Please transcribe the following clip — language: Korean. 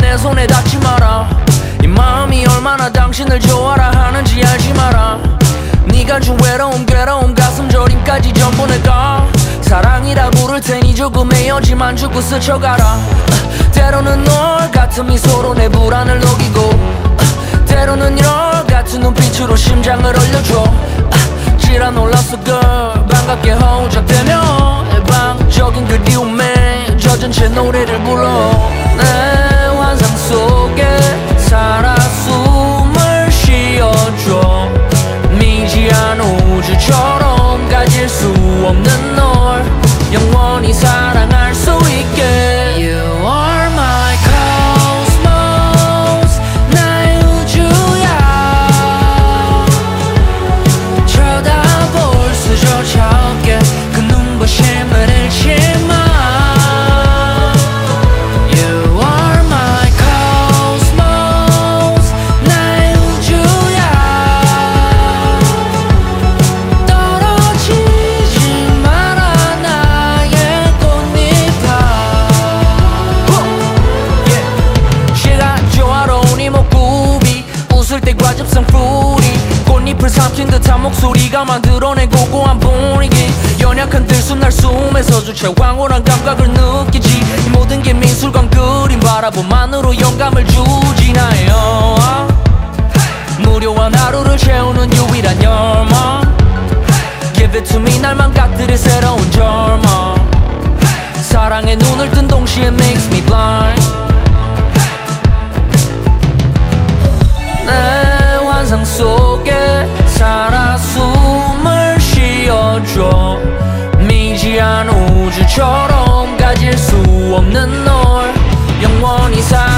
내 손에 닿지 마라. 이 마음이 얼마나 당신을 좋아라 하는지 알지 마라. 네가 준 외로움 괴로움 가슴 저림까지 전부 내가. 사랑이라 부를 테니 조금 헤어지만 주고 스쳐가라. 아, 때로는 널 같은 미소로 내 불안을 녹이고 아, 때로는 열 같은 눈빛으로 심장을 얼려줘. 아, 지라 놀랐어 girl 반갑게 허우적대며. 일방적인 그리움에 젖은 채 노래를 불러 영 꽃잎을 삼킨 듯한 목소리가 만들어낸 고고한 분위기. 연약한 들숨날 숨에서 주체 황홀한 감각을 느끼지. 이 모든 게 미술관 그림 바라봄만으로 영감을 주지. 나요 무료한 하루를 채우는 유일한 열망. Give it to me 날만 gat들일 새로운 절망. 사랑에 눈을 뜬 동시에 makes me blind. 내 환상 속에 보여줘. 미지한 우주처럼 가질 수 없는 널. 영원히 사